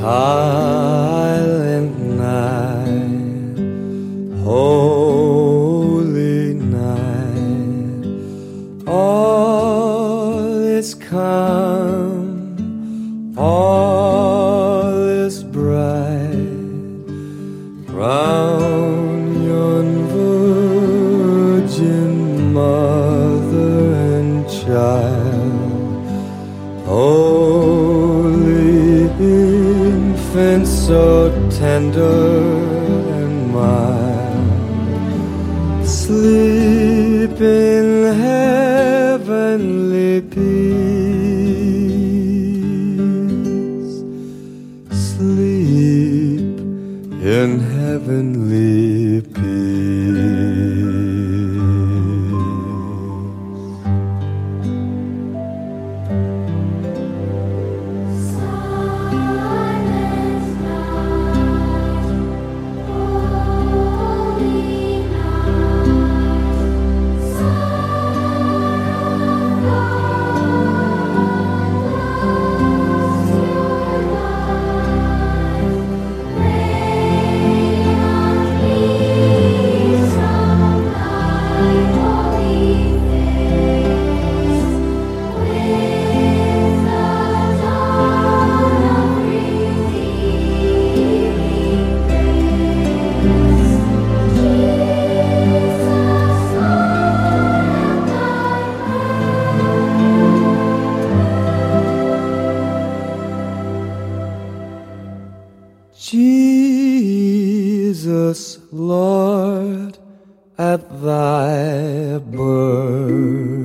silent night, holy night, all is calm, all been so tender and mild. Sleep in heavenly peace. Sleep in heavenly peace. Jesus, Lord, at thy birth.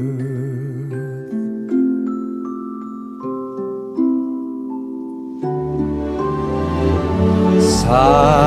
Silent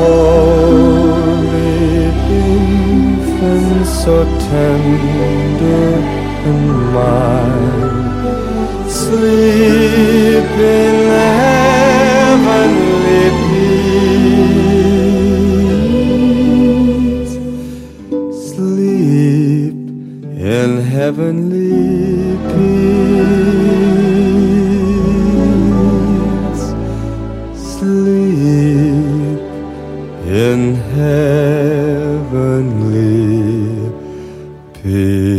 Holy infant, so tender and mild, sleep in heavenly peace. Sleep in heavenly peace. Sleep in heavenly peace.